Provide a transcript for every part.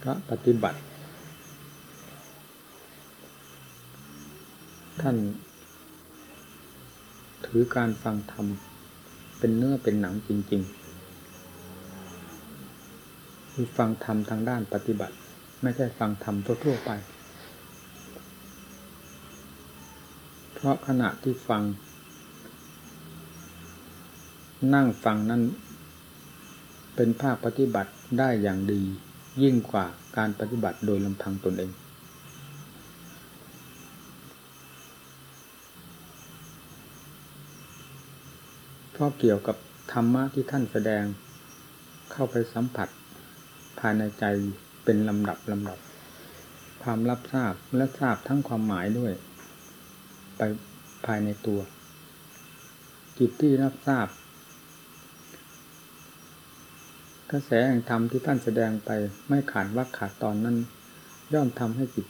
พระปฏิบัติ ท่าน ถือการฟังธรรม เป็นเนื้อเป็นหนังจริงๆคือฟังธรรมทางด้านปฏิบัติ ไม่ใช่ฟังธรรมทั่วๆไป เพราะขณะที่ฟัง นั่งฟังนั้นเป็นภาคปฏิบัติได้อย่างดี ยิ่งกว่าการปฏิบัติโดยลำพังตนเอง เพราะเกี่ยวกับธรรมะที่ท่านแสดงเข้าไปสัมผัส ภายในใจเป็นลำดับลำดับ ความรับทราบและทราบทั้งความหมายด้วย ไปภายในตัว จิตที่รับทราบ กระแสแห่งธรรมที่ท่านแสดงไปไม่ขาดวักขาดตอนนั้น ย่อมทำให้จิต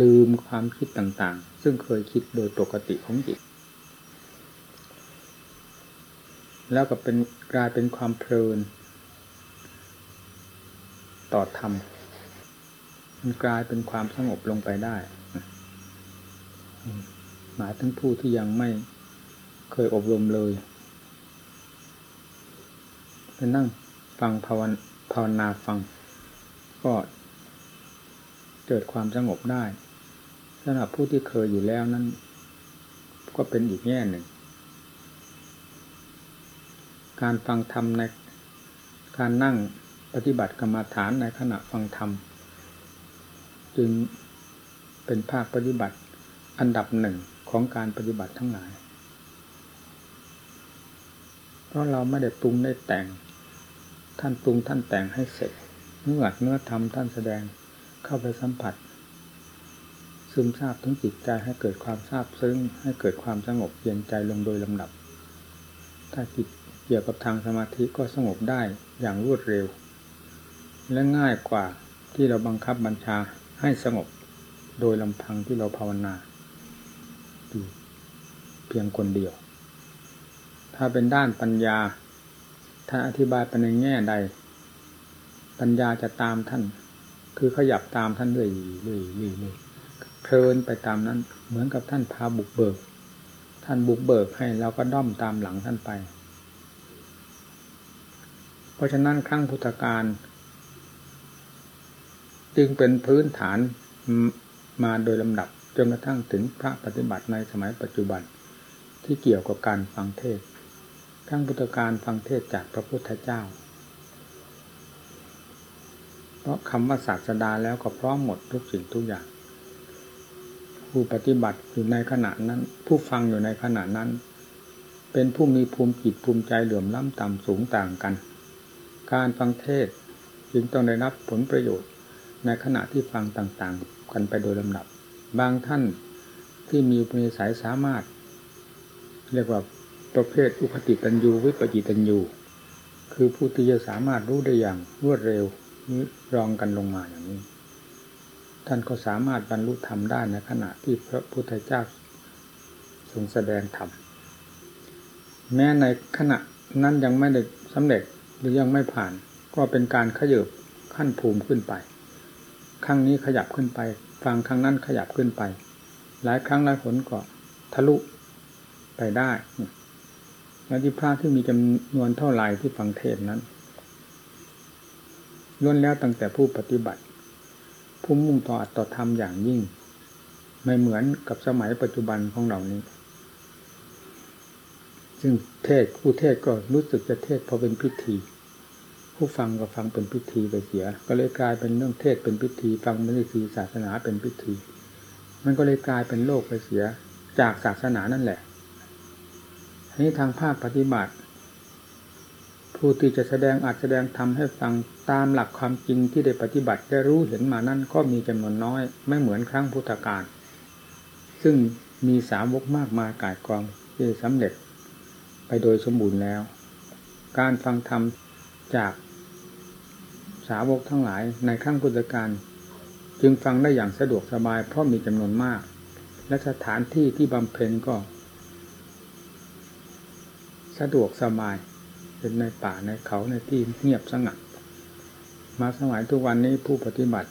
ลืมความคิดต่างๆ ซึ่งเคยคิดโดยปกติของจิต แล้วก็เป็นกลายเป็นความเพลิน ต่อธรรมมันกลายเป็นความสงบลงไปได้หมายถึงผู้ที่ยังไม่เคยอบรมเลยไปนั่ง ฟังภาวนาภาวนาฟัง ก็เกิดความสงบได้สำหรับผู้ที่เคยอยู่แล้วนั้น ก็เป็นอีกแง่หนึ่ง การฟังธรรมในการนั่งปฏิบัติกรรมฐานในขณะฟังธรรม จึงเป็นภาคปฏิบัติอันดับหนึ่งของการปฏิบัติทั้งหลาย เพราะเราไม่ได้ปรุงได้แต่ง ท่านปรุงท่านแต่งให้เสร็จเมื่อเนื้อธรรมท่านแสดงเข้าไปสัมผัส ซึมซาบทั้งจิตใจให้เกิดความซาบซึ้ง ให้เกิดความสงบเย็นใจลงโดยลำดับ ถ้าจิตเกี่ยวกับทางสมาธิก็สงบได้อย่างรวดเร็ว และง่ายกว่าที่เราบังคับบัญชาให้สงบโดยลำพังที่เราภาวนาอยู่เพียงคนเดียว ถ้าเป็นด้านปัญญา ถ้าอธิบายไปในแง่ใด ปัญญาจะตามท่าน คือขยับตามท่านเรื่อยเรื่อยเรื่อยเพลินไปตามนั้น เหมือนกับท่านพาบุกเบิก ท่านบุกเบิกให้เราก็ด้อมตามหลังท่านไป เพราะฉะนั้นครั้งพุทธการ จึงเป็นพื้นฐานมาโดยลำดับจนกระทั่งถึงพระปฏิบัติในสมัยปัจจุบันที่เกี่ยวกับการฟังเทศ ทั้งพุทธการฟังเทศจากพระพุทธเจ้า เพราะคำว่าศาสดาแล้วก็พร้อมหมดทุกสิ่งทุกอย่าง ผู้ปฏิบัติอยู่ในขณะนั้น ผู้ฟังอยู่ในขณะนั้น เป็นผู้มีภูมิจิตภูมิใจเหลื่อมล้ำต่ำสูงต่างกัน การฟังเทศจึงต้องได้รับผลประโยชน์ในขณะที่ฟังต่างๆ กันไปโดยลำดับ บางท่านที่มีอุปนิสัยสามารถ เรียกว่า ประเภทอุคติตันยูวิปจิตันยูคือผู้ที่จะสามารถรู้ได้อย่างรวดเร็วนี้รองกันลงมาอย่างนี้ ท่านก็สามารถบรรลุธรรมได้ในขณะที่พระพุทธเจ้าทรงแสดงธรรมแม้ในขณะนั้นยังไม่ได้สำเร็จหรือยังไม่ผ่าน ก็เป็นการขยับขั้นภูมิขึ้นไปครั้งนี้ขยับขึ้นไป ฟังครั้งนั้นขยับขึ้นไป หลายครั้งหลายผลก็ทะลุไปได้ และที่พระที่มีจำนวนเท่าไหร่ที่ฟังเทศนั้นล้วนแล้วตั้งแต่ผู้ปฏิบัติ ผู้มุ่งต่ออัตต่อธรรมอย่างยิ่ง ไม่เหมือนกับสมัยปัจจุบันของเรานี้ ซึ่งเทศผู้เทศก็รู้สึกจะเทศพอเป็นพิธี ผู้ฟังก็ฟังเป็นพิธีไปเสีย ก็เลยกลายเป็นเรื่องเทศเป็นพิธี ฟังเป็นพิธีศาสนาเป็นพิธี มันก็เลยกลายเป็นโลกไปเสีย จากศาสนานั่นแหละ นี้ทางภาคปฏิบัติ ผู้ที่จะแสดงอาจแสดงทำให้ฟังตามหลักความจริงที่ได้ปฏิบัติได้รู้เห็นมานั่นก็มีจำนวนน้อย ไม่เหมือนครั้งพุทธกาลซึ่งมีสาวกมากมายกายกองที่สำเร็จไปโดยสมบูรณ์แล้ว การฟังธรรมจากสาวกทั้งหลายในครั้งพุทธกาลจึงฟังได้อย่างสะดวกสบายเพราะมีจำนวนมาก และสถานที่ที่บำเพ็ญก็ สะดวกสบาย เป็นในป่าในเขาในที่เงียบสงัด มาสมัยทุกวันนี้ผู้ปฏิบัติ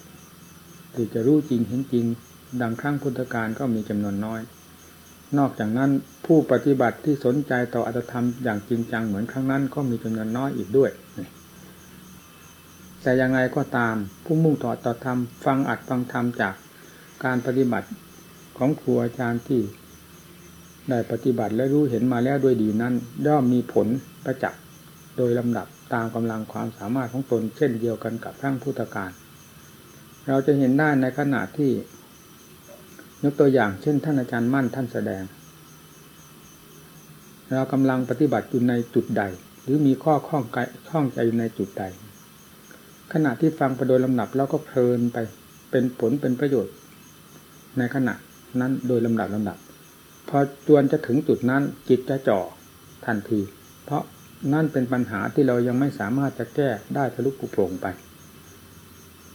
ที่จะรู้จริงเห็นจริง ดังครั้งพุทธกาลก็มีจำนวนน้อย นอกจากนั้นผู้ปฏิบัติที่สนใจต่ออัตธรรมอย่างจริงจังเหมือนครั้งนั้นก็มีจำนวนน้อยอีกด้วยแต่ยังไงก็ตามผู้มุ่งต่อต่อธรรมฟังอัดฟังธรรมจากการปฏิบัติของครูอาจารย์ที่ ได้ปฏิบัติและรู้เห็นมาแล้วด้วยดีนั้น ย่อมมีผลประจักษ์โดยลำดับตามกำลังความสามารถของตน เช่นเดียวกันกับทั้งพุทธการ เราจะเห็นได้ในขณะที่ ยกตัวอย่างเช่นท่านอาจารย์มั่นท่านแสดง เรากำลังปฏิบัติอยู่ในจุดใด หรือมีข้อข้องใจข้องใจในจุดใด ขณะที่ฟังไปโดยลำดับเราก็เพลินไปเป็นผลเป็นประโยชน์ ในขณะนั้นโดยลำดับลำดับ พอจวนจะถึงจุดนั้นจิตจะจ่อทันที เพราะนั่นเป็นปัญหาที่เรายังไม่สามารถจะแก้ได้ทะลุปุโปร่งไป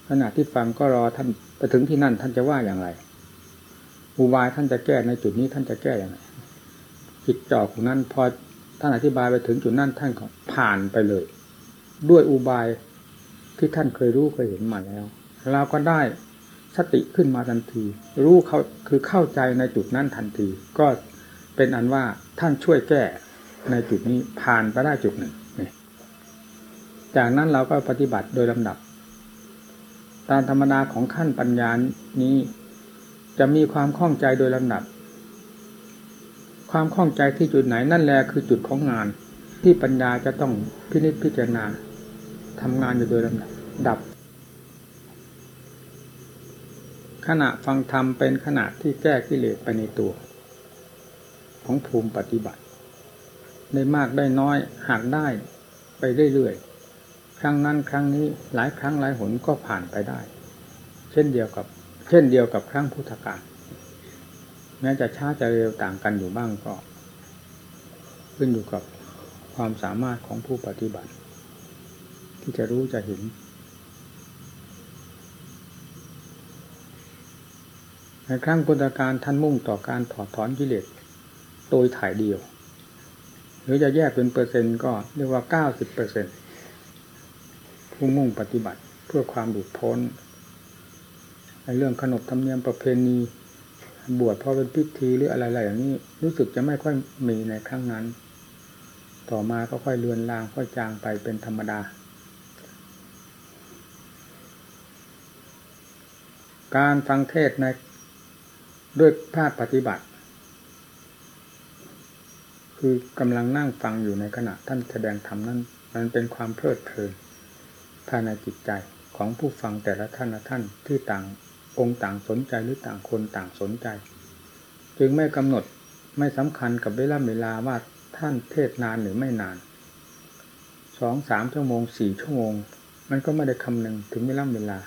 ขณะที่ฟังก็รอท่านไปถึงที่นั่นท่านจะว่าอย่างไรอุบายท่านจะแก้ในจุดนี้ท่านจะแก้อย่างไรจิตจ่อของนั้นพอท่านอธิบายไปถึงจุดนั้นท่านก็ผ่านไปเลย ด้วยอุบายที่ท่านเคยรู้เคยเห็นมาแล้ว เราก็ได้ สติขึ้นมาทันที รู้เขาคือเข้าใจในจุดนั้นทันที ก็เป็นอันว่าท่านช่วยแก้ในจุดนี้ผ่านไปได้จุดหนึ่งจากนั้นเราก็ปฏิบัติโดยลำดับ ตามธรรมดาของขั้นปัญญานี้ จะมีความคล่องใจโดยลำดับ ความคล่องใจที่จุดไหนนั่นแหละคือจุดของงาน ที่ปัญญาจะต้องพินิจพิจารณาทำงานอยู่โดยลำดับ ดับ ขณะฟังธรรมเป็นขณะที่แก้กิเลสไปในตัว ของภูมิปฏิบัติได้มากได้น้อยหากได้ไปเรื่อยๆครั้งนั้นครั้งนี้หลายครั้งหลายหนก็ผ่านไปได้ เช่นเดียวกับ เช่นเดียวกับครั้งพุทธกาลแม้จะช้าจะเร็วต่างกันอยู่บ้างก็ ขึ้นอยู่กับความสามารถของผู้ปฏิบัติ ที่จะรู้จะเห็น ในครั้งพุทธกาลท่านมุ่งต่อการถอดถอนกิเลสโดยถ่ายเดียว หรือจะแยกเป็นเปอร์เซ็นต์ก็เรียกว่าเก้าสิบเปอร์เซ็นผู้มุ่งปฏิบัติเพื่อความหลุดพ้นในเรื่องขนบธรรมเนียมประเพณีบวชพอเป็นพิธีหรืออะไรๆอย่างนี้รู้สึกจะไม่ค่อยมีในครั้งนั้น ต่อมาก็ค่อยเลือนลางค่อยจางไปเป็นธรรมดา การฟังเทศใน ด้วยภาคปฏิบัติ คือกำลังนั่งฟังอยู่ในขณะท่านแสดงธรรมนั้น มันเป็นความเพลิดเพลินภายในจิตใจของผู้ฟังแต่ละท่านละท่านที่ต่างองค์ต่างสนใจหรือต่างคนต่างสนใจ จึงไม่กำหนดไม่สำคัญกับเวลาเวลาว่าท่านเทศนานหรือไม่นานสองสามชั่วโมงสี่ชั่วโมง มันก็ไม่ได้คำนึงถึงเวลาเวลา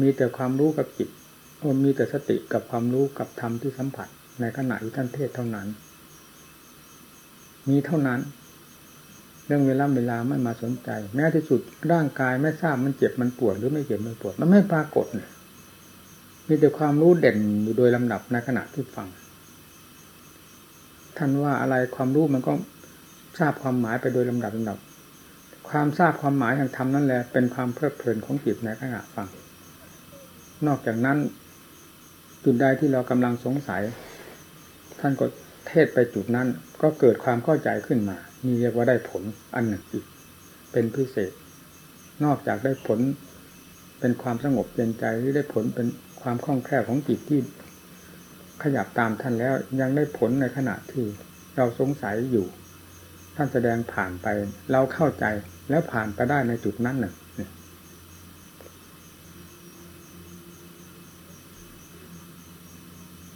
มีแต่ความรู้กับจิต มีแต่สติกับความรู้กับธรรมที่สัมผัส ในขณะที่ท่านเทศเท่านั้น มีเท่านั้น เรื่องเวลาเวลาไม่มาสนใจ แม้ที่สุดร่างกายไม่ทราบมันเจ็บมันปวดหรือไม่เจ็บไม่ปวด มันไม่ปรากฏมีแต่ความรู้เด่นอยู่โดยลำดับในขณะที่ฟังท่านว่าอะไรความรู้มันก็ทราบความหมายไปโดยลำดับลำดับ ความทราบความหมายทางธรรมนั่นแหละเป็นความเพลิดเพลินของจิตในขณะฟัง นอกจากนั้น จุดใดที่เรากำลังสงสัย ท่านก็เทศไปจุดนั้น ก็เกิดความเข้าใจขึ้นมา นี่เรียกว่าได้ผลอันหนึ่งอีก เป็นพิเศษ นอกจากได้ผลเป็นความสงบเย็นใจหรือได้ผลเป็นความคล่องแคล่วของจิตที่ขยับตามท่านแล้วยังได้ผลในขณะที่เราสงสัยอยู่ ท่านแสดงผ่านไป เราเข้าใจแล้วผ่านไปได้ในจุดนั้นหนึ่ง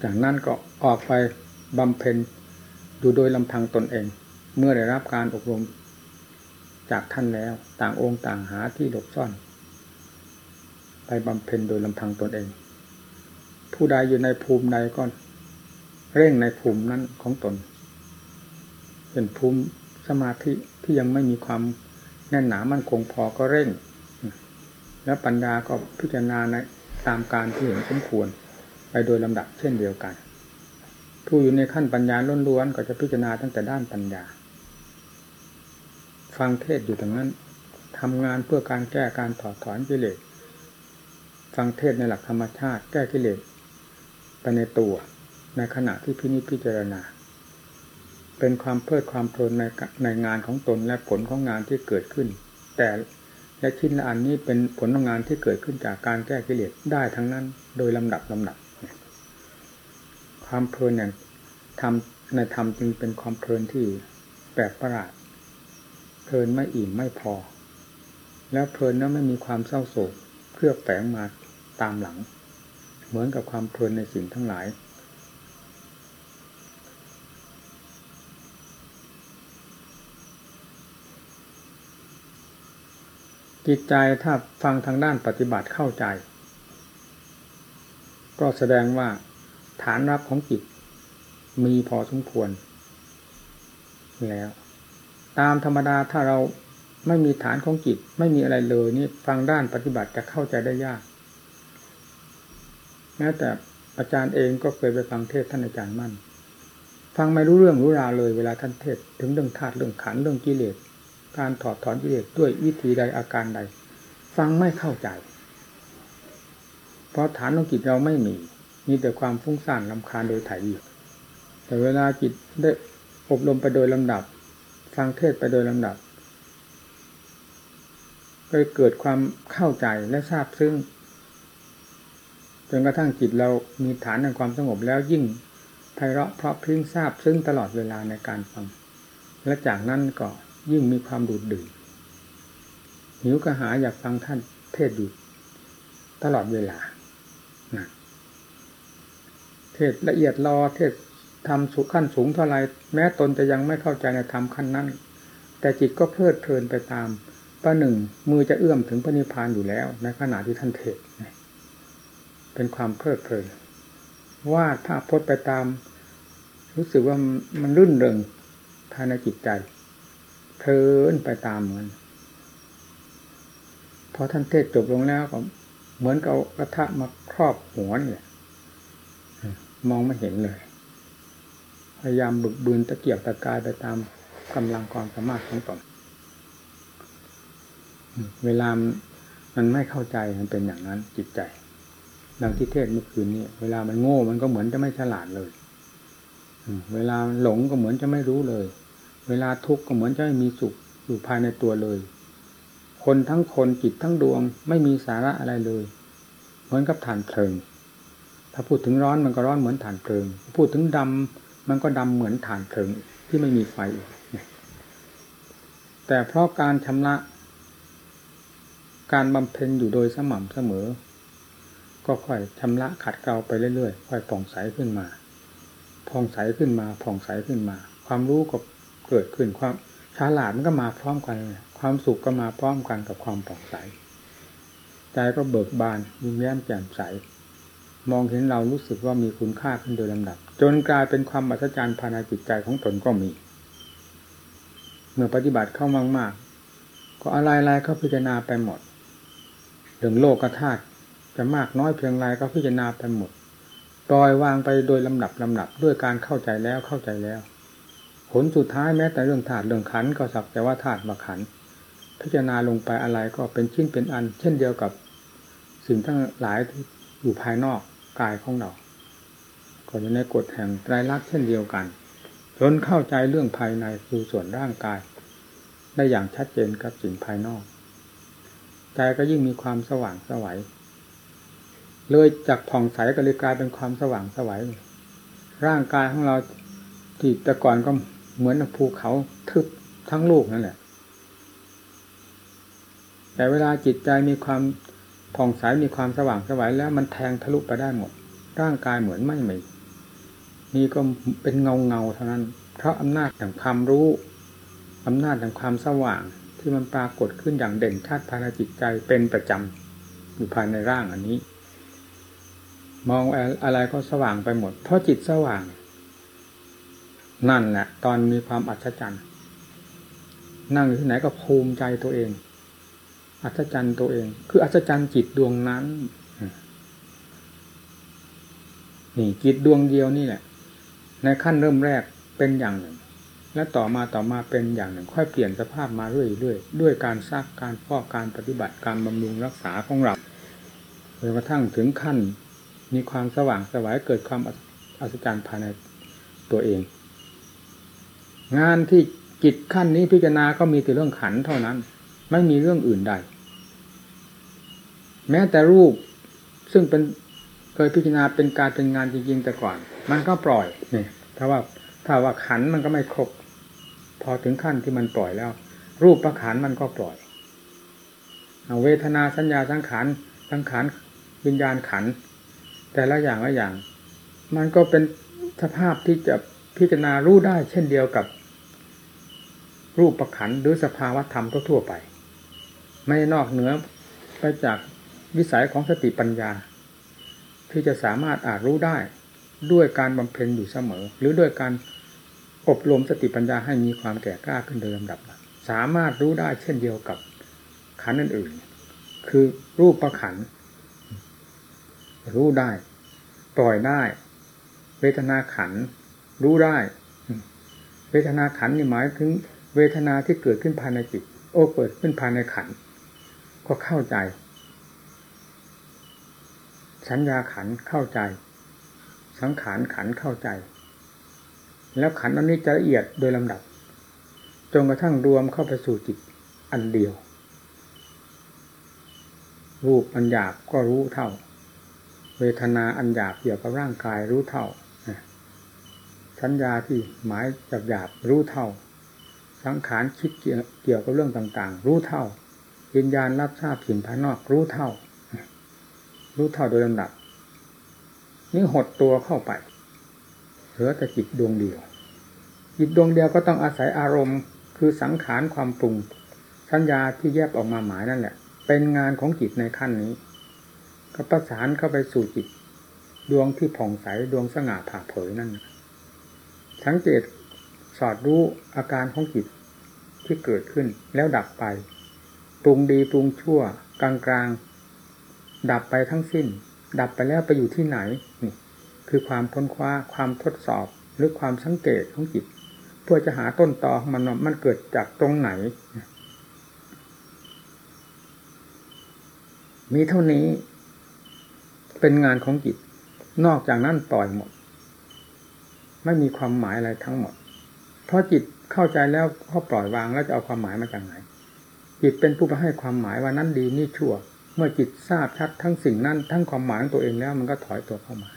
จากนั้นก็ออกไปบำเพ็ญอยู่โดยลำพังตนเอง เมื่อได้รับการอบรมจากท่านแล้วต่างองค์ต่างหาที่หลบซ่อน ไปบำเพ็ญโดยลำพังตนเอง ผู้ใดอยู่ในภูมิใดก็เร่งในภูมินั้นของตน เป็นภูมิสมาธิที่ยังไม่มีความแน่นหนามั่นคงพอก็เร่ง แล้วปัญญาก็พิจารณาในตามการที่เห็นสมควร ไปโดยลำดับเช่นเดียวกัน ผู้อยู่ในขั้นปัญญาล้วนๆก็จะพิจารณาตั้งแต่ด้านปัญญา ฟังเทศอยู่ตรงนั้นทำงานเพื่อการแก้การถอดถอนกิเลสฟังเทศในหลักธรรมชาติ แก้กิเลสไปในตัวในขณะที่พินิจพิจารณา เป็นความเพลิดความเพลินในในงานของตนและผลของงานที่เกิดขึ้น แต่และชิ้นละอันนี้เป็นผลของงานที่เกิดขึ้นจากการแก้กิเลสได้ทั้งนั้น โดยลำดับลำดับ ความเพลินอย่างทำในธรรมจึงเป็นความเพลินที่แปลกประหลาดเพลินไม่อิ่มไม่พอ แล้วเพลินนั้นไม่มีความเศร้าโศกเครือบแฝงมาตามหลัง เหมือนกับความเพลินในสิ่งทั้งหลาย จิตใจถ้าฟังทางด้านปฏิบัติเข้าใจ ก็แสดงว่า ฐานรับของจิต มีพอสมควร แล้ว ตามธรรมดาถ้าเราไม่มีฐานของจิต ไม่มีอะไรเลยนี่ฟังด้านปฏิบัติจะเข้าใจได้ยากแม้แต่อาจารย์เองก็เคยไปฟังเทศท่านอาจารย์มั่น ฟังไม่รู้เรื่องรู้ราวเลยเวลาท่านเทศ ถึงเรื่องธาตุเรื่องขันเรื่องกิเลสการถอดถอนกิเลสด้วยวิธีใดอาการใด ฟังไม่เข้าใจ เพราะฐานของจิตเราไม่มี มีแต่ความฟุ้งซ่านลำคาญโดยถ่ายอยู่แต่เวลาจิตได้อบรมไปโดยลำดับ ฟังเทศไปโดยลำดับก็เกิดความเข้าใจและทราบซึ่งจนกระทั่งจิตเรามีฐานในความสงบแล้วยิ่งไพเราะเพราะพริ้งทราบซึ่งตลอดเวลาในการฟัง และจากนั้นก็ยิ่งมีความดูดดื่มหิวกระหายอยากฟังท่านเทศอยู่ตลอดเวลา เทศละเอียดรอเทศทำสุขั้นสูงเท่าไรแม้ตนจะยังไม่เข้าใจในธรรมขั้นนั้น แต่จิตก็เพลิดเพลินไปตามประหนึ่งมือจะเอื้อมถึงพระนิพพานอยู่แล้ว ในขณะที่ท่านเทศเป็นความเพลิดเพลินวาดภาพพจน์ไปตาม รู้สึกว่ามันรื่นเริงภายในจิตใจเพลินไปตามเหมือนพอท่านเทศจบลงแล้วก็เหมือนกับเอากระทะมาครอบหัวเนี่ย มองไม่เห็นเลย พยายามบึกบืนตะเกียบตะกายไปตามกำลังความสามารถของตนเวลามันไม่เข้าใจมันเป็นอย่างนั้นจิตใจดังที่เทศเมื่อคืนนี้เวลามันโง่มันก็เหมือนจะไม่ฉลาดเลยเวลาหลงก็เหมือนจะไม่รู้เลย เวลาทุกข์ก็เหมือนจะไม่มีสุขอยู่ภายในตัวเลย คนทั้งคนจิตทั้งดวงไม่มีสาระอะไรเลย เหมือนกับฐานเพลิง ถ้าพูดถึงร้อนมันก็ร้อนเหมือนฐานเพลิง พูดถึงดำมันก็ดำเหมือนฐานเพลิงที่ไม่มีไฟแต่เพราะการชำระการบำเพ็ญอยู่โดยสม่ำเสมอ ก็ค่อยชำระขัดเกลาไปเรื่อยๆ ค่อยผ่องใสขึ้นมาผ่องใสขึ้นมาผ่องใสขึ้นมา ความรู้ก็เกิดขึ้นความฉลาดมันก็มาพร้อมกัน ความสุขก็มาพร้อมกันกับความผ่องใส ใจก็เบิกบานยิ้มแย้มแจ่มใส มองเห็นเรารู้สึกว่ามีคุณค่าขึ้นโดยลำดับ จนกลายเป็นความอัศจรรย์ภายในจิตใจของตนก็มี เมื่อปฏิบัติเข้ามากๆ ก็อะไรๆก็พิจารณาไปหมดเรื่องโลกธาตุจะมากน้อยเพียงไรก็พิจารณาไปหมดปล่อยวางไปโดยลำดับลำดับด้วยการเข้าใจแล้วเข้าใจแล้ว ผลสุดท้ายแม้แต่เรื่องธาตุเรื่องขันก็สักแต่ว่าธาตุมาขัน พิจารณาลงไปอะไรก็เป็นชิ้นเป็นอัน เช่นเดียวกับสิ่งทั้งหลายที่อยู่ภายนอก กายของเรา ก็อยู่ในกฎแห่งไตรลักษณ์เช่นเดียวกันจนเข้าใจเรื่องภายในคือส่วนร่างกาย ได้อย่างชัดเจนกับสิ่งภายนอก ใจก็ยิ่งมีความสว่างสวัยเลยจากผ่องใสก็เลยกลายเป็นความสว่างสวัยร่างกายของเราที่แต่ก่อนก็เหมือนภูเขาทึบทั้งลูกนั่นแหละ แต่เวลาจิตใจมีความ ผ่องใสมีความสว่างสวัยแล้วมันแทงทะลุไปได้หมด ร่างกายเหมือนไม่มีนี่ก็เป็นเงาเงาเท่านั้น เพราะอำนาจแห่งความรู้อำนาจแห่งความสว่างที่มันปรากฏขึ้นอย่างเด่นชัดภายในจิตใจเป็นประจำอยู่ภายในร่างอันนี้ มองอะไรก็สว่างไปหมด เพราะจิตสว่าง นั่นแหละตอนมีความอัศจรรย์นั่งอยู่ที่ไหนก็ภูมิใจตัวเอง อัศจรรย์ตัวเอง คืออัศจรรย์จิตดวงนั้นนี่จิตดวงเดียวนี่แหละ ในขั้นเริ่มแรกเป็นอย่างหนึ่ง และต่อมาต่อมาเป็นอย่างหนึ่ง ค่อยเปลี่ยนสภาพมาเรื่อยๆด้วยการซักการฟอกการปฏิบัติการบำรุงรักษาของเราจนกระทั่งถึงขั้น มีความสว่างสวายเกิดความอัศจรรย์ภายในตัวเอง งานที่จิตขั้นนี้พิจารณาก็มีแต่เรื่องขันเท่านั้น ไม่มีเรื่องอื่นใด แม้แต่รูปซึ่งเป็นเคยพิจารณาเป็นการเป็นงานจริงๆแต่ก่อน มันก็ปล่อยนี่ถ้าว่าถ้าว่าขันมันก็ไม่ครบ พอถึงขั้นที่มันปล่อยแล้ว รูปประขันมันก็ปล่อยเอาเวทนาสัญญาสังขารสังขารวิญญาณขัน แต่ละอย่างละอย่าง มันก็เป็นสภาพที่จะพิจารณารู้ได้ เช่นเดียวกับ รูปประขันหรือสภาวะธรรมทั่วไป ไม่นอกเหนือไปจาก วิสัยของสติปัญญา ที่จะสามารถอาจรู้ได้ด้วยการบำเพ็ญอยู่เสมอ หรือด้วยการอบรมสติปัญญาให้มีความแก่กล้าขึ้นโดยลำดับ สามารถรู้ได้เช่นเดียวกับขันอื่นๆคือรูปประขัน รู้ได้ ปล่อยได้ เวทนาขัน รู้ได้ เวทนาขันนี่หมายถึง เวทนาที่เกิดขึ้นภายในจิต โอ้เกิดขึ้นภายในขัน ก็เข้าใจ สัญญาขันเข้าใจ สังขารขันเข้าใจ แล้วขันอันนี้จะละเอียดโดยลำดับจนกระทั่งรวมเข้าไปสู่จิตอันเดียว รูปอันหยาบก็รู้เท่า เวทนาอันหยาบเกี่ยวกับร่างกายรู้เท่าสัญญาที่หมายจับหยาบรู้เท่า สังขารคิดเกี่ยวกับเรื่องต่างๆ รู้เท่าวิญญาณรับทราบสิ่งภายนอกรู้เท่า รู้เท่าโดยลำดับนี่หดตัวเข้าไปเหลือแต่จิตดวงเดียว จิตดวงเดียวก็ต้องอาศัยอารมณ์ คือสังขารความปรุงสัญญาที่แยกออกมาหมายนั่นแหละ เป็นงานของจิตในขั้นนี้ ก็ประสานเข้าไปสู่จิต ดวงที่ผ่องใสดวงสง่าผ่าเผยนั่นสังเกตสอดรู้อาการของจิตที่เกิดขึ้นแล้วดับไป ปรุงดีปรุงชั่ว กลางกลาง ดับไปทั้งสิ้น ดับไปแล้วไปอยู่ที่ไหนนี่คือความค้นคว้าความทดสอบหรือความสังเกตของจิต เพื่อจะหาต้นตอของมันมันเกิดจากตรงไหน มีเท่านี้เป็นงานของจิต นอกจากนั้นปล่อยหมด ไม่มีความหมายอะไรทั้งหมด เพราะจิตเข้าใจแล้วก็ปล่อยวางแล้วจะเอาความหมายมาจากไหนจิตเป็นผู้ไปให้ความหมายว่านั้นดีนี่ชั่ว เมื่อจิตทราบชัดทั้งสิ่งนั้น ทั้งความหมายของตัวเองแล้ว มันก็ถอยตัวเข้ามา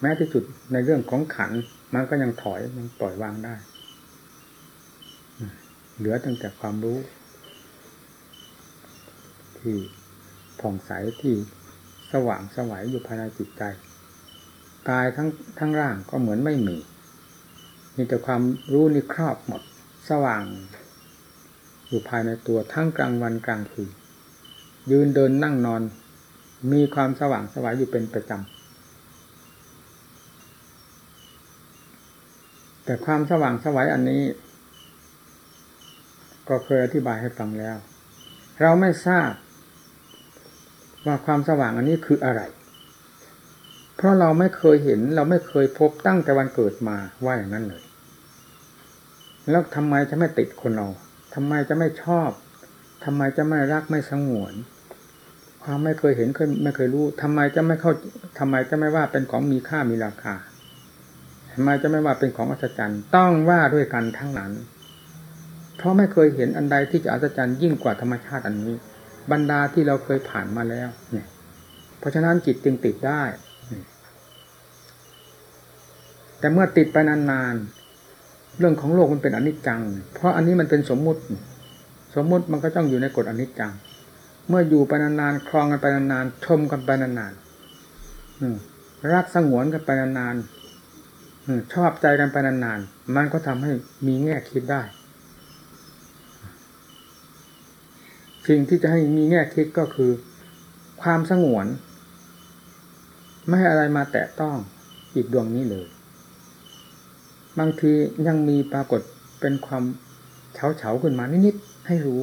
แม้ที่สุดในเรื่องของขันมันก็ยังถอยยังปล่อยวางได้เหลือตั้งแต่ความรู้ ที่ผ่องใสที่สว่างสวัยอยู่ภายในจิตใจกายทั้งทั้งร่างก็เหมือนไม่มี มีแต่ความรู้นี่ครอบหมด สว่าง อยู่ภายในตัวทั้งกลางวันกลางคืน ยืนเดินนั่งนอน มีความสว่างสวัยอยู่เป็นประจำ แต่ความสว่างสวัยอันนี้ ก็เคยอธิบายให้ฟังแล้ว เราไม่ทราบ ว่าความสว่างอันนี้คืออะไร เพราะเราไม่เคยเห็น เราไม่เคยพบตั้งแต่วันเกิดมาว่าอย่างนั้นเลย แล้วทำไมจะไม่ติดคนเราทำไมจะไม่ชอบทำไมจะไม่รักไม่สงวน ความไม่เคยเห็นเคยไม่เคยรู้ทำไมจะไม่เข้าทำไมจะไม่ว่าเป็นของมีค่ามีราคาทำไมจะไม่ว่าเป็นของอัศจรรย์ ต้องว่าด้วยกันทั้งนั้น เพราะไม่เคยเห็นอันใดที่จะอัศจรรย์ยิ่งกว่าธรรมชาติอันนี้ บรรดาที่เราเคยผ่านมาแล้ว เนี่ย เพราะฉะนั้นจิตจึงติดได้ แต่เมื่อติดไปนานๆ เรื่องของโลกมันเป็นอนิจจัง เพราะอันนี้มันเป็นสมมุติ สมมุติมันก็ต้องอยู่ในกฎอนิจจัง เมื่ออยู่ไปนานๆคลองกันไปนานๆชมกันไปนานๆรักสงวนกันไปนานๆชอบใจกันไปนานๆมันก็ทำให้มีแง่คิดได้สิ่งที่จะให้มีแง่คิดก็คือ ความสงวน ไม่ให้อะไรมาแตะต้องอีกดวงนี้เลย บางทียังมีปรากฏเป็นความเฉาเฉาขึ้นมานิดๆให้รู้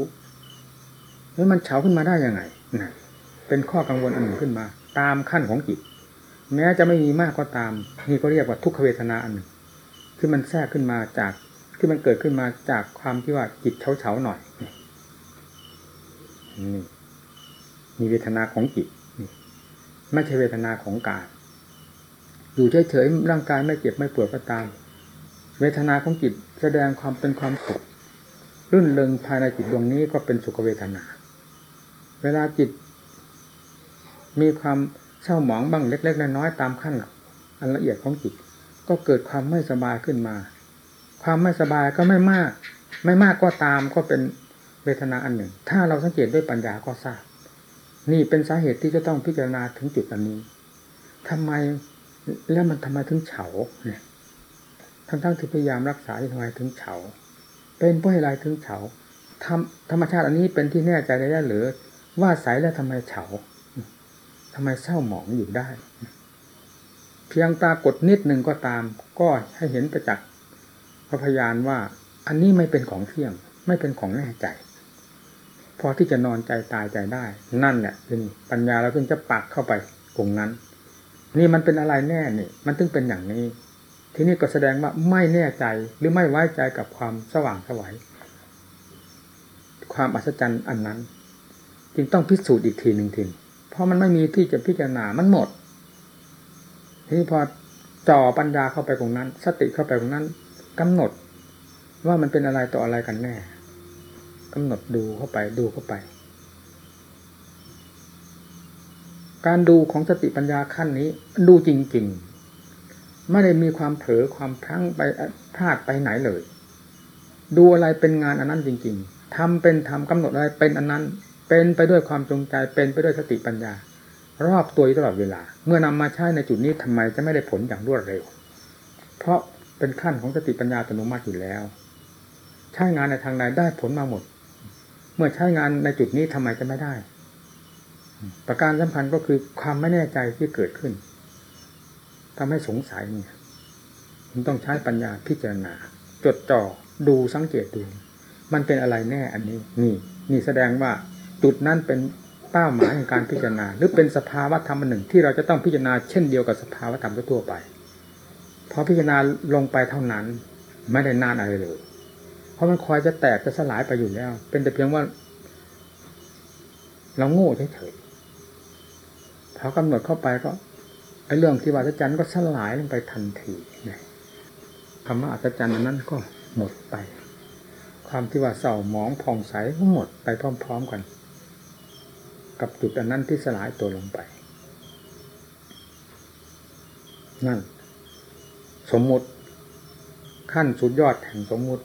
แล้วมันเฉาขึ้นมาได้ยังไงนะเป็นข้อกังวลอันหนึ่งขึ้นมา ตามขั้นของจิต แม้จะไม่มีมากก็ตามนี่ก็เรียกว่าทุกขเวทนาอันหนึ่งคือมันแทรกขึ้นมาจากที่มันเกิดขึ้นมาจากความที่ว่าจิตเฉาเฉาๆหน่อยนี่มีเวทนาของจิตไม่ใช่เวทนาของกายอยู่เฉยๆร่างกายไม่เจ็บไม่ปวดก็ตาม เวทนาของจิตแสดงความเป็นความสุขรื่นเริงภายในจิตดวงนี้ก็เป็นสุขเวทนา เวลาจิต มีความเศร้าหมองบ้างเล็ก ๆ น้อยๆตามขั้นอันละเอียดของจิต ก็เกิดความไม่สบายขึ้นมา ความไม่สบายก็ไม่มาก ไม่มากก็ตามก็เป็นเวทนาอันหนึ่ง ถ้าเราสังเกตด้วยปัญญาก็ทราบ นี่เป็นสาเหตุที่จะต้องพิจารณาถึงจุดอันนี้ทำไมแล้วมันทำไมถึงเฉาเนี่ยทั้งๆที่พยายามรักษาที่ทำไมถึงเฉา เป็นเพราะอะไรถึงเฉาธรรมชาติอันนี้เป็นที่แน่ใจได้หรือ ว่าใสแล้วทำไมเฉาทำไมเศร้าหมองอยู่ได้ เพียงตากดนิดหนึ่งก็ตาม ก็ให้เห็นประจักษ์พระพยานว่า อันนี้ไม่เป็นของเที่ยง ไม่เป็นของแน่ใจ พอที่จะนอนใจตายใจได้ นั่นแหละคือปัญญาเราถึงจะปักเข้าไปตรงนั้น นี่มันเป็นอะไรแน่นี่ มันถึงเป็นอย่างนี้ ทีนี้ก็แสดงว่าไม่แน่ใจหรือไม่ไว้ใจกับความสว่างสวัยความอัศจรรย์อันนั้น จึงต้องพิสูจน์อีกทีหนึ่งทีเพราะมันไม่มีที่จะพิจารณา มันหมด ทีนี้พอจ่อปัญญาเข้าไปตรงนั้น สติเข้าไปตรงนั้นกำหนดว่ามันเป็นอะไรต่ออะไรกันแน่กำหนดดูเข้าไปดูเข้าไป การดูของสติปัญญาขั้นนี้ ดูจริง ๆ ไม่ได้มีความเผลอความพลั้งไปพลาดไปไหนเลย ดูอะไรเป็นงานอันนั้นจริง ๆทำเป็นทำกำหนดอะไรเป็นอันนั้น เป็นไปด้วยความจงใจเป็นไปด้วยสติปัญญา รอบตัวอยู่ตลอดเวลา เมื่อนำมาใช้ในจุดนี้ทำไมจะไม่ได้ผลอย่างรวดเร็ว เพราะเป็นขั้นของสติปัญญาอัตโนมัติอยู่แล้ว ใช้งานในทางใดได้ผลมาหมด เมื่อใช้งานในจุดนี้ทำไมจะไม่ได้ ประการสำคัญก็คือความไม่แน่ใจที่เกิดขึ้นทำให้สงสัยเนี่ยมันต้องใช้ปัญญาพิจารณา จดจ่อดูสังเกตดู มันเป็นอะไรแน่อันนี้ นี่ นี่แสดงว่า จุดนั้นเป็นเป้าหมายของการพิจารณา หรือเป็นสภาวะธรรมหนึ่งที่เราจะต้องพิจารณาเช่นเดียวกับสภาวะธรรมทั่วไปพอพิจารณาลงไปเท่านั้น ไม่ได้นานอะไรเลย เพราะมันคอยจะแตกจะสลายไปอยู่แล้ว เป็นแต่เพียงว่า เราโง่เฉยๆพอกำหนดเข้าไปก็ไอ้เรื่องที่ว่าอัศจรรย์ก็สลายลงไปทันทีเนี่ยคำว่าอัศจรรย์นั้นก็หมดไป ความที่ว่าเศร้าหมองผ่องใสก็หมดไปพร้อม ๆ กัน กับจุดอันนั้นที่สลายตัวลงไป นั่น สมมุติ ขั้นสุดยอดแห่งสมมุติ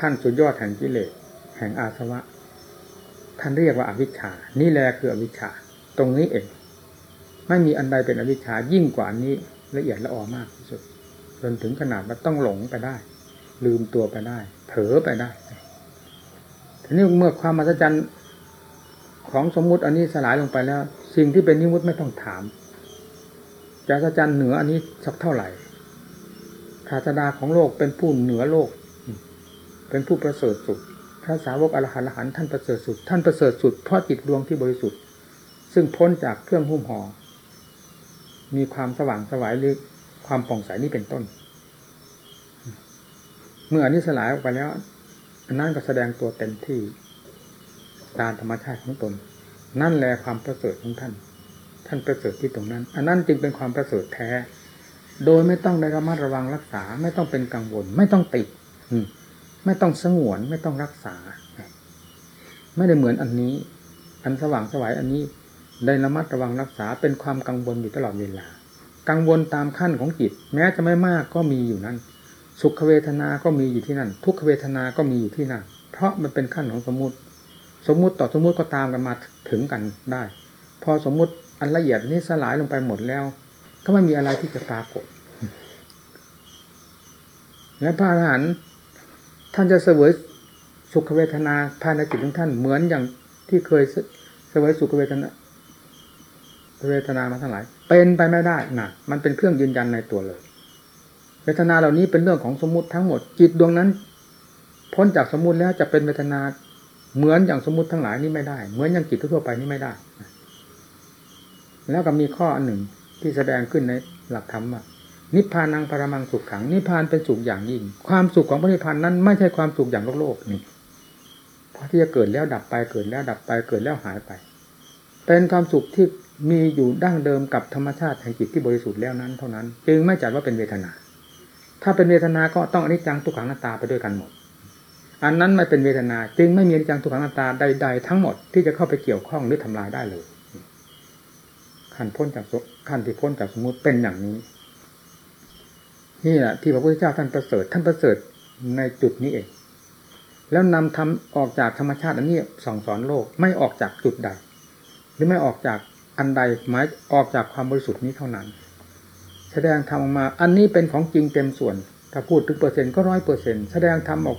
ขั้นสุดยอดแห่งกิเลสแห่งอาสวะ ท่านเรียกว่าอาวิชชา นี่แหละคืออวิชชา ตรงนี้เอง ไม่มีอันใดเป็นอวิชชายิ่งกว่านี้ละเอียดละออมากที่สุด จนถึงขนาดว่าต้องหลงไปได้ ลืมตัวไปได้ เผลอไปได้ทีนี้เมื่อความมหัศจรรย์ ของสมมุติอันนี้สลายลงไปแล้ว สิ่งที่เป็นนิมุติไม่ต้องถามจะอัศจรรย์เหนืออันนี้สักเท่าไหร่ศาสดาของโลกเป็นผู้เหนือโลก เป็นผู้ประเสริฐสุด พระสาวกอรหันต์อรหันท่านประเสริฐสุด ท่านประเสริฐสุดเพราะจิตดวงที่บริสุทธิ์ ซึ่งพ้นจากเครื่องหุ้มห่อมีความสว่างสวายหรือความป่องใสนี่เป็นต้น เมื่ออันนี้สลายออกไปแล้วอันนั้นก็แสดงตัวเต็มที่ ตามธรรมชาติของตน นั่นแหละความประเสริฐของท่าน ท่านประเสริฐที่ตรงนั้น อันนั้นจึงเป็นความประเสริฐแท้ โดยไม่ต้องได้ระมัดระวังรักษา ไม่ต้องเป็นกังวล ไม่ต้องติดไม่ต้องสงวน ไม่ต้องรักษา ไม่ได้เหมือนอันนี้ อันสว่างสวายอันนี้ ได้ระมัดระวังรักษาเป็นความกังวลอยู่ตลอดเวลา กังวลตามขั้นของจิต แม้จะไม่มากก็มีอยู่นั้น สุขเวทนา ก็มีอยู่ที่นั่น ทุกขเวทนา ก็มีอยู่ที่นั่น เพราะมันเป็นขั้นของสมมุติ สมมุติต่อสมมุติก็ตามกันมาถึงกันได้ พอสมมุติอันละเอียดนี้สลายลงไปหมดแล้ว ก็ไม่มีอะไรที่จะปรากฏและพระอรหันต์ท่านจะเสวยสุขเวทนาภายในจิตของท่านเหมือนอย่างที่เคยเสวยสุขเวทนาเวทนามาทั้งหลาย เป็นไปไม่ได้นะมันเป็นเครื่องยืนยันในตัวเลย เวทนาเหล่านี้เป็นเรื่องของสมมุติทั้งหมด จิตดวงนั้น พ้นจากสมมุติแล้วจะเป็นเวทนา เหมือนอย่างสมมติทั้งหลายนี้ไม่ได้ เหมือนอย่างจิตทั่วไปนี้ไม่ได้ แล้วก็มีข้ออันหนึ่งที่แสดงขึ้นในหลักธรรมว่านิพพานังปรมังสุขขัง นิพพานเป็นสุขอย่างยิ่ง ความสุขของพระนิพพานนั้นไม่ใช่ความสุขอย่างโลกโลกนี่เพราะที่จะเกิดแล้วดับไปเกิดแล้วดับไปเกิดแล้วหายไป เป็นความสุขที่มีอยู่ดั้งเดิมกับธรรมชาติแห่งจิตที่บริสุทธิ์แล้วนั้น เท่านั้น จึงไม่จัดว่าเป็นเวทนา ถ้าเป็นเวทนาก็ต้องอนิจจังทุกขังหน้าตาไปด้วยกันหมด อันนั้นไม่เป็นเวทนา จึงไม่มีอนิจจังทุกขังหน้าตาใด ๆ ทั้งหมดที่จะเข้าไปเกี่ยวข้องหรือทำลายได้เลยขั้นพ้นจากขั้นที่พ้นจากสมมติเป็นอย่างนี้นี่แหละที่พระพุทธเจ้าท่านประเสริฐท่านประเสริฐในจุดนี้เอง แล้วนำทำออกจากธรรมชาติอันนี้ส่องสอนโลกไม่ออกจากจุดใด หรือไม่ออกจากอันใดหมายออกจากความบริสุทธิ์นี้เท่านั้น แสดงธรรมออกมา อันนี้เป็นของจริงเต็มส่วน ถ้าพูดถึงเปอร์เซ็นต์ก็ร้อยเปอร์เซ็นต์แสดงธรรมออก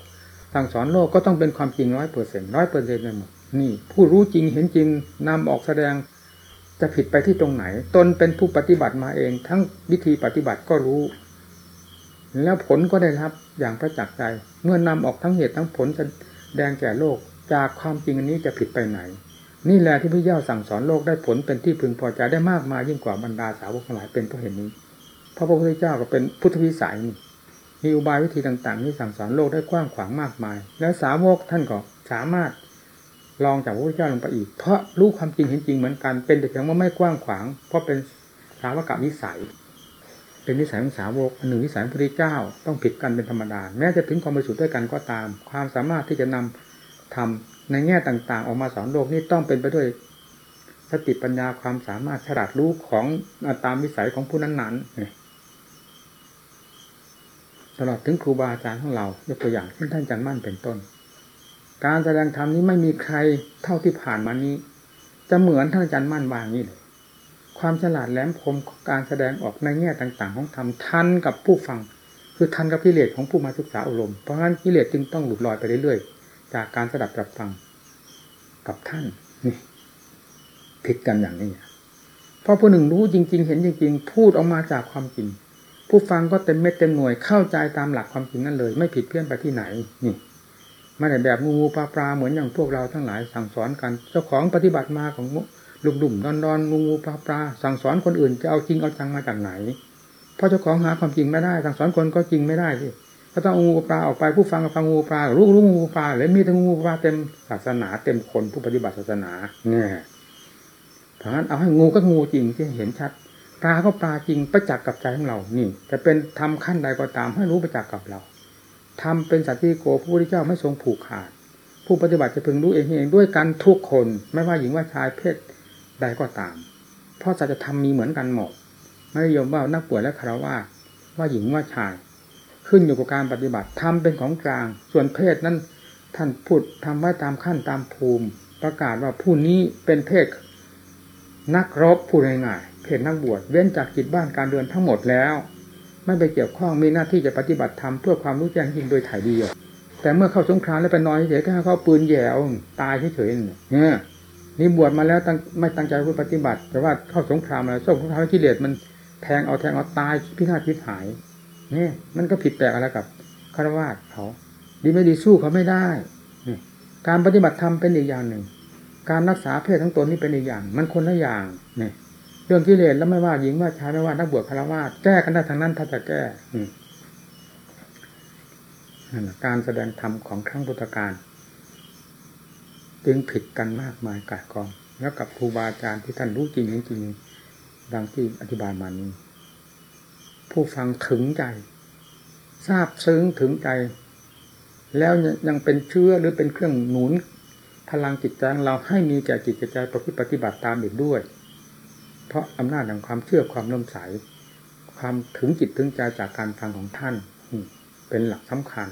สั่งสอนโลกก็ต้องเป็นความจริงร้อยเปอร์เซ็นต์ร้อยเปอร์เซ็นต์เลยหมดนี่ ผู้รู้จริงเห็นจริงนำออกแสดงจะผิดไปที่ตรงไหน ตนเป็นผู้ปฏิบัติมาเอง ทั้งวิธีปฏิบัติก็รู้ แล้วผลก็ได้รับอย่างประจักษ์ใจ เมื่อนำออกทั้งเหตุทั้งผลแสดงแก่โลก จากความจริงอันนี้จะผิดไปไหน นี่แหละที่พระเจ้าสั่งสอนโลกได้ผลเป็นที่พึงพอใจได้มากมายยิ่งกว่าบรรดาสาวกทั้งหลายเป็นเพราะเห็นนี้พระพุทธเจ้าก็เป็นพุทธวิสัยนี่ มีอุบายวิธีต่างๆที่สั่งสอนโลกได้กว้างขวางมากมาย แล้วสาวกท่านก็สามารถลองจากพระพุทธเจ้าลงไปอีก เพราะรู้ความจริงเห็นจริงเหมือนกัน เป็นแต่เพียงว่าไม่กว้างขวาง เพราะเป็นสาวกับวิสัย เป็นนิสัยของสาวกหนึ่งนิสัยของพระพุทธเจ้าต้องผิดกันเป็นธรรมดา แม้จะถึงความบริสุทธิ์ด้วยกันก็ตาม ความสามารถที่จะนำทำในแง่ต่างๆ ออกมาสอนโลกนี้ต้องเป็นไปด้วยสติปัญญาความสามารถฉลาดรู้ของตามวิสัยของผู้นั้นๆ ตลอดถึงครูบาอาจารย์ของเรา ยกตัวอย่างเช่นท่านจันมั่นเป็นต้น การแสดงธรรมนี้ไม่มีใครเท่าที่ผ่านมานี้ จะเหมือนท่านอาจารย์มั่นวางนี้เลยความฉลาดแหลมคมการแสดงออกในแง่ต่าง ๆ ของธรรมทันกับผู้ฟัง คือทันกับกิเลสของผู้มาศึกษาอารมณ์เพราะงั้นกิเลสจึงต้องหลุดลอยไปเรื่อยๆจากการสดับรับฟังกับท่านนี่ผิดกันอย่างนี้เพราะผู้หนึ่งรู้จริง ๆ เห็นจริง ๆ พูดออกมาจากความจริง ผู้ฟังก็เต็มเม็ดเต็มหน่วยเข้าใจตามหลักความจริงนั่นเลย ไม่ผิดเพี้ยนไปที่ไหนนี่ไม่ได้แบบงูงูปลาปลาเหมือนอย่างพวกเราทั้งหลายสั่งสอนกัน เจ้าของปฏิบัติมาของลุมดุ่มดอนดอนงูงูปลาปลาสั่งสอนคนอื่นจะเอาจริงเอาจังมาจากไหนเพราะเจ้าของหาความจริงไม่ได้ สั่งสอนคนก็จริงไม่ได้สิก็ต้องงูปลาออกไปผู้ฟังก็ฟังงูปลารู้รู้งูปลาเลยมีแต่งูปลาเต็มศาสนาเต็มคนผู้ปฏิบัติศาสนาเนี่ยเพราะฉะนั้นเอาให้งูก็งูจริงที่เห็นชัด ปลาก็ปลาจริงประจักษ์กับใจของเรานี่จะเป็นทำขั้นใดก็ตามให้รู้ประจักษ์กับเราทำเป็นสัตว์ที่โกพระพุทธเจ้าไม่ทรงผูกขาด ผู้ปฏิบัติจะพึงรู้เองเองด้วยกันทุกคนไม่ว่าหญิงว่าชายเพศใดก็ตาม เพราะสัจธรรมมีเหมือนกันหมดไม่ยอมว่านักป่วยและคารวะว่าหญิงว่าชาย ขึ้นอยู่กับการปฏิบัติทำเป็นของกลาง ส่วนเพศนั้นท่านพูดทำไว้ตามขั้นตามภูมิ ประกาศว่าผู้นี้เป็นเพศ นักรบผู้ง่ายๆเพศนักบวชเว้นจากกิจบ้านการเดินทั้งหมดแล้ว ไม่ไปเกี่ยวข้องมีหน้าที่จะปฏิบัติธรรมเพื่อความรู้แจ้งจริงโดยถ่ายเดียวแต่เมื่อเข้าสงครามแล้วไปนอนเฉยๆก็เขาปืนแย่วตายเฉยๆเนี่ยนี่บวชมาแล้วตั้งไม่ตั้งใจเพื่อปฏิบัติ แต่ว่าเข้าสงครามแล้วสงครามกิเลสมันแทงเอาแทงเอาตายพิฆาตพิหายนี่มันก็ผิดแปลกอะไรกับคารวะเขา ดีไม่ดีสู้เขาไม่ได้การปฏิบัติธรรมเป็นอีกอย่างหนึ่ง การรักษาเพศทั้งตนนี่เป็นอีกอย่าง มันคนละอย่างนี่เรื่องกิเลสแล้วไม่ว่าหญิงว่าชายไม่ว่านักบวชคารวะแก้กันได้ทางนั้นถ้าจะแก้การแสดงธรรมของครั้งพุทธการจึงผิดกันมากมายกายกอง แล้วกับครูบาอาจารย์ที่ท่านรู้จริงจริงดังที่อธิบายมานี้ ผู้ฟังถึงใจ ทราบซึ้งถึงใจ แล้วยังเป็นเชื้อหรือเป็นเครื่องหนุน พลังจิตใจเราให้มีแก่จิตใจประพฤติปฏิบัติตามอีกด้วย เพราะอำนาจแห่งความเชื่อความเริ่มใสความถึงจิตถึงใจจากการฟังของท่านเป็นหลักสำคัญ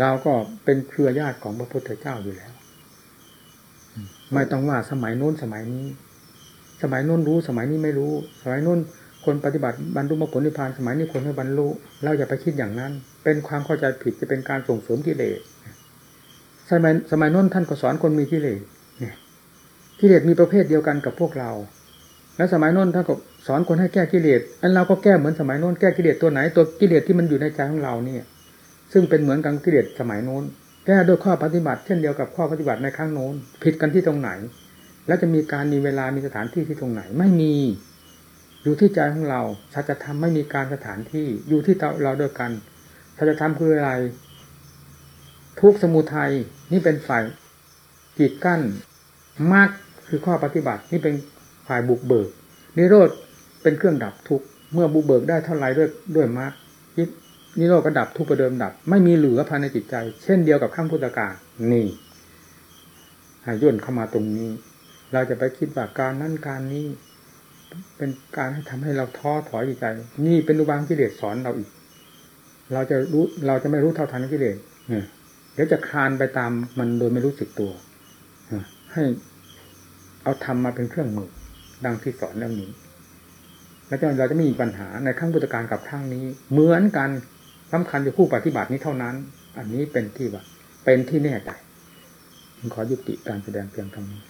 เราก็เป็นเครือญาติของพระพุทธเจ้าอยู่แล้ว ไม่ต้องว่าสมัยโน้นสมัยนี้ สมัยโน้นรู้สมัยนี้ไม่รู้ สมัยโน้น คนปฏิบัติบรรลุมรรคผลนิพพานสมัยนี้คนไม่บรรลุเราอย่าไปคิดอย่างนั้น เป็นความเข้าใจผิดจะเป็นการส่งเสริมกิเลสสมัยสมัยน้นท่านก็สอนคนมีกิเลสกิเลสมีประเภทเดียวกันกับพวกเรา แล้วสมัยโน้นท่านก็สอนคนให้แก้กิเลสอันเราก็แก้เหมือนสมัยโน้นแก้กิเลสตัวไหนตัวกิเลสที่มันอยู่ในใจของเราเนี่ย ซึ่งเป็นเหมือนกับกิเลสสมัยโน้น แก้ด้วยข้อปฏิบัติเช่นเดียวกับข้อปฏิบัติในครั้งโน้น ผิดกันที่ตรงไหน แล้วจะมีการมีเวลามีสถานที่ที่ตรงไหนไม่มี อยู่ที่ใจของเราสัจธรรมไม่มีการสถานที่อยู่ที่เราด้วยกันสัจธรรมคืออะไร ทุกสมุทัยนี่เป็นฝ่ายกีดกั้นมากคือข้อปฏิบัตินี่เป็นฝ่ายบุกเบิก นิโรธเป็นเครื่องดับทุกเมื่อบุกเบิกได้เท่าไรด้วยด้วยมากนิโรธก็ดับทุกประเดิมดับ ไม่มีเหลือภายในจิตใจ เช่นเดียวกับขั้งพุทธกาลนี่ห้ย่นเข้ามาตรงนี้ เราจะไปคิดว่าการนั้นการนี้ เป็นการให้ทำให้เราท้อถอยใจ นี่เป็นอุบางกิเลสสอนเราอีก เราจะรู้เราจะไม่รู้เท่าทันกิเลสเดี๋ยวจะคลานไปตามมันโดยไม่รู้สึกตัวให้เอาทำมาเป็นเครื่องมือ ดังที่สอนเรื่องนี้ แล้วเราจะไม่มีปัญหาในขั้งพุทธการกับขั้งนี้ เหมือนกันสำคัญอยู่ผู้ปฏิบัตินี้เท่านั้น อันนี้เป็นที่ว่าเป็นที่แน่ใจขอยุติการแสดงเพียงเท่านี้